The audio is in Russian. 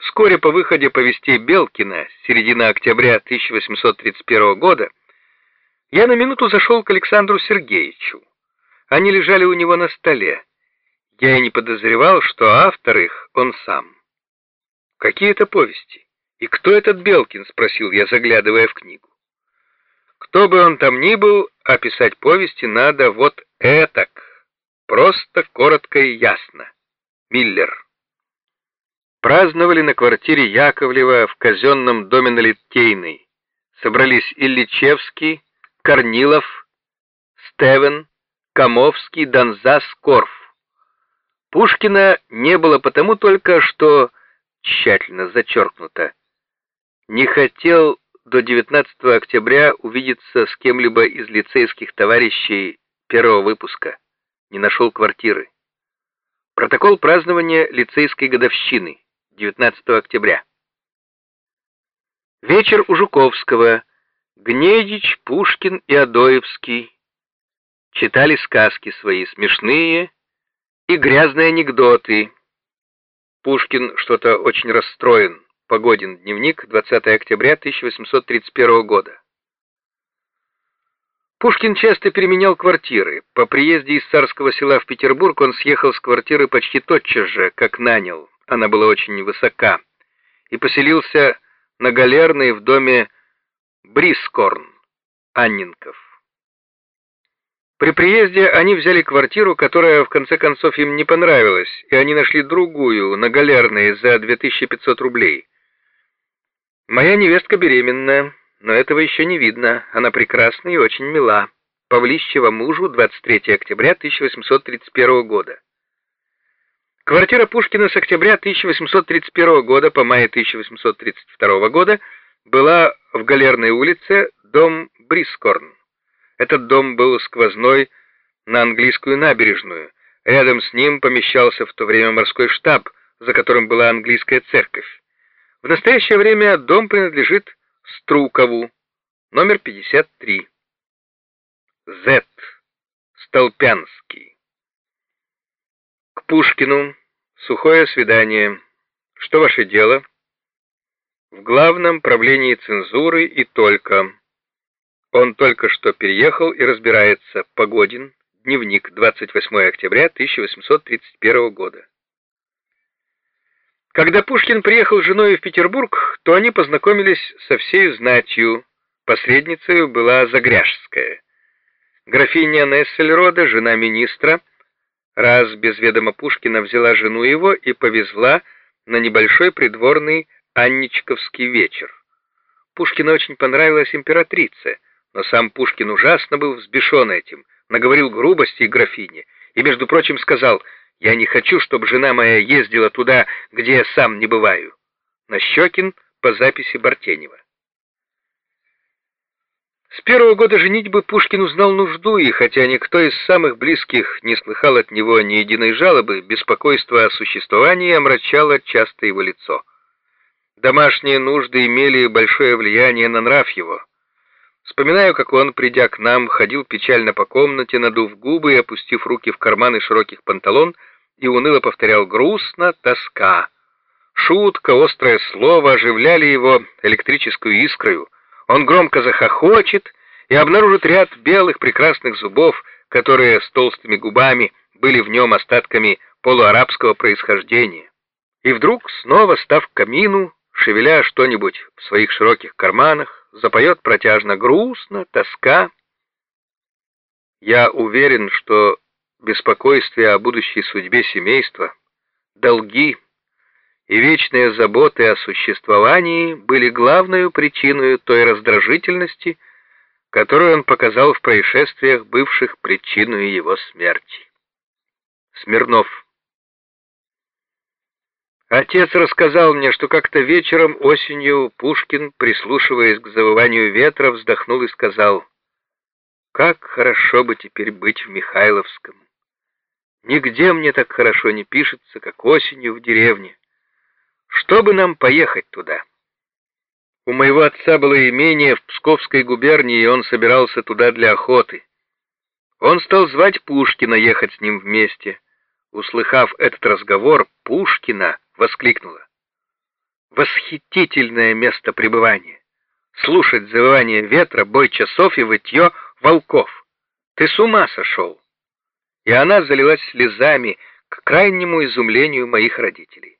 Вскоре по выходе повестей Белкина, середина октября 1831 года, я на минуту зашел к Александру Сергеевичу. Они лежали у него на столе. Я и не подозревал, что автор их он сам. «Какие это повести? И кто этот Белкин?» — спросил я, заглядывая в книгу. «Кто бы он там ни был, описать повести надо вот этак, просто, коротко и ясно. Миллер». Праздновали на квартире Яковлева в казенном доме на Литейной. Собрались Ильичевский, Корнилов, Стевен, Комовский, Донзас, Корф. Пушкина не было потому только, что, тщательно зачеркнуто, не хотел до 19 октября увидеться с кем-либо из лицейских товарищей первого выпуска, не нашел квартиры. Протокол празднования лицейской годовщины. 19 октября. Вечер у Жуковского. Гнедич, Пушкин и Адоевский читали сказки свои смешные и грязные анекдоты. Пушкин что-то очень расстроен. Погодин. Дневник. 20 октября 1831 года. Пушкин часто переменял квартиры. По приезде из царского села в Петербург он съехал с квартиры почти тотчас же, как нанял она была очень высока, и поселился на Галерной в доме Брискорн, Анненков. При приезде они взяли квартиру, которая в конце концов им не понравилась, и они нашли другую, на Галерной, за 2500 рублей. Моя невестка беременна, но этого еще не видно, она прекрасна и очень мила. Павлищева мужу 23 октября 1831 года. Квартира Пушкина с октября 1831 года по май 1832 года была в Галерной улице, дом Брискорн. Этот дом был сквозной на английскую набережную. Рядом с ним помещался в то время морской штаб, за которым была английская церковь. В настоящее время дом принадлежит Струкову, номер 53. З. Столпянский. К Пушкину Сухое свидание. Что ваше дело? В главном правлении цензуры и только. Он только что переехал и разбирается. Погодин. Дневник. 28 октября 1831 года. Когда Пушкин приехал с женой в Петербург, то они познакомились со всей знатью. Посредницей была Загряжская. Графиня Нессельрода, жена министра, раз без ведома Пушкина взяла жену его и повезла на небольшой придворный Анничковский вечер. Пушкину очень понравилась императрица, но сам Пушкин ужасно был взбешен этим, наговорил грубости графине и, между прочим, сказал «Я не хочу, чтобы жена моя ездила туда, где я сам не бываю». Нащекин по записи Бартенева. С первого года женитьбы Пушкин узнал нужду, и хотя никто из самых близких не слыхал от него ни единой жалобы, беспокойство о существовании омрачало часто его лицо. Домашние нужды имели большое влияние на нрав его. Вспоминаю, как он, придя к нам, ходил печально по комнате, надув губы и опустив руки в карманы широких панталон, и уныло повторял «грустно, тоска». Шутка, острое слово оживляли его электрическую искрою, он громко захохочет и обнаружит ряд белых прекрасных зубов, которые с толстыми губами были в нем остатками полуарабского происхождения. И вдруг, снова став к камину, шевеля что-нибудь в своих широких карманах, запоет протяжно грустно, тоска. Я уверен, что беспокойствие о будущей судьбе семейства, долги, и вечные заботы о существовании были главной причиной той раздражительности, которую он показал в происшествиях, бывших причиной его смерти. Смирнов Отец рассказал мне, что как-то вечером осенью Пушкин, прислушиваясь к завыванию ветра, вздохнул и сказал, «Как хорошо бы теперь быть в Михайловском! Нигде мне так хорошо не пишется, как осенью в деревне. Чтобы нам поехать туда? У моего отца было имение в Псковской губернии, и он собирался туда для охоты. Он стал звать Пушкина ехать с ним вместе. Услыхав этот разговор, Пушкина воскликнула. восхитительное место пребывания. Слушать завывание ветра, бой часов и вытье волков. Ты с ума сошел!» И она залилась слезами к крайнему изумлению моих родителей.